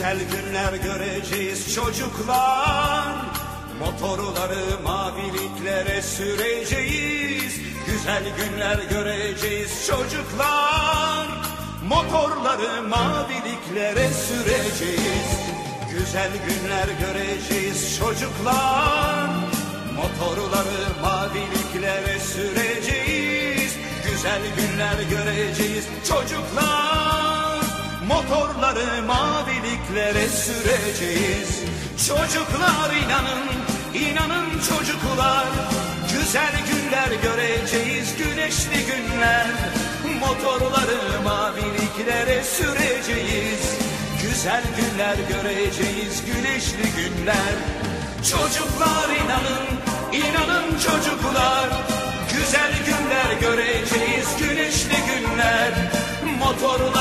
Güzel günler göreceğiz çocuklar. Motorları maviliklere süreceğiz. Güzel günler göreceğiz çocuklar. Motorları maviliklere süreceğiz. Güzel günler göreceğiz çocuklar. Motorları maviliklere süreceğiz. Güzel günler göreceğiz çocuklar Motorları maviliklere süreceğiz. Çocuklar inanın, inanın çocuklar. Güzel günler göreceğiz, güneşli günler. Motorları maviliklere süreceğiz. Güzel günler göreceğiz, güneşli günler. Çocuklar inanın, inanın çocuklar. Güzel günler göreceğiz, güneşli günler. Motorları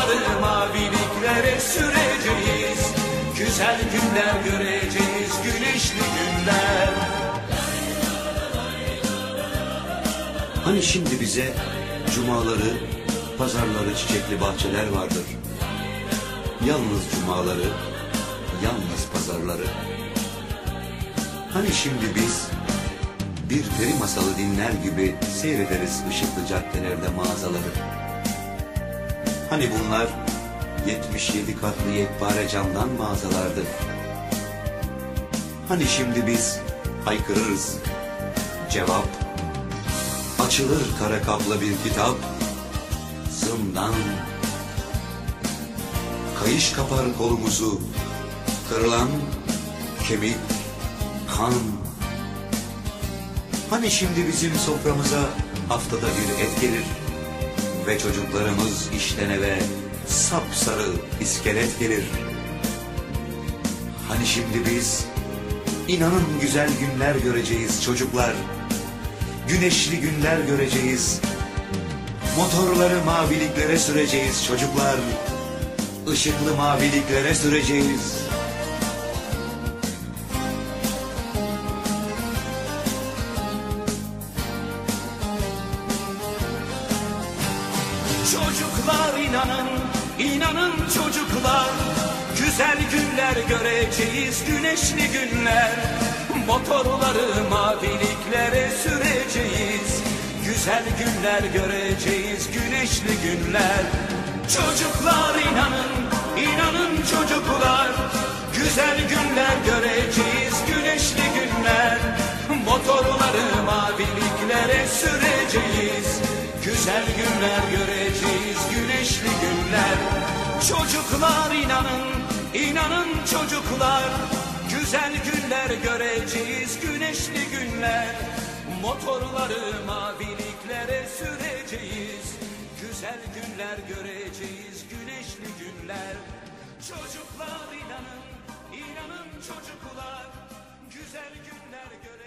Güzel günler göreceğiz, güneşli günler Hani şimdi bize cumaları, pazarları çiçekli bahçeler vardır. Yalnız cumaları, yalnız pazarları. Hani şimdi biz bir peri masalı dinler gibi seyrederiz ışıklı caddelerde mağazaları. Hani bunlar 77 katlı yekpare camdan mağazalardı. Hani şimdi biz haykırırız. Cevap Açılır kara kaplı bir kitap Zindan Kayış kapar kolumuzu Kırılan kemik Kan Hani şimdi bizim soframıza Haftada bir et gelir Ve çocuklarımız işten eve Sapsarı iskelet gelir Hani şimdi biz inanın güzel günler göreceğiz çocuklar güneşli günler göreceğiz. Motorları maviliklere süreceğiz çocuklar. Işıklı maviliklere süreceğiz. Çocuklar inanın, inanın çocuklar Güzel günler göreceğiz, güneşli günler. Motorları maviliklere süreceğiz. Güzel günler göreceğiz, güneşli günler. Çocuklar inanın, inanın günlere süreceğiz. Güzel günler göreceğiz güneşli günler. Çocuklar inanın inanın çocuklar. Güzel günler göreceğiz güneşli günler. Motorları maviliklere süreceğiz. Güzel günler göreceğiz güneşli günler. Çocuklar inanın inanın çocuklar. Güzel günler göreceğiz.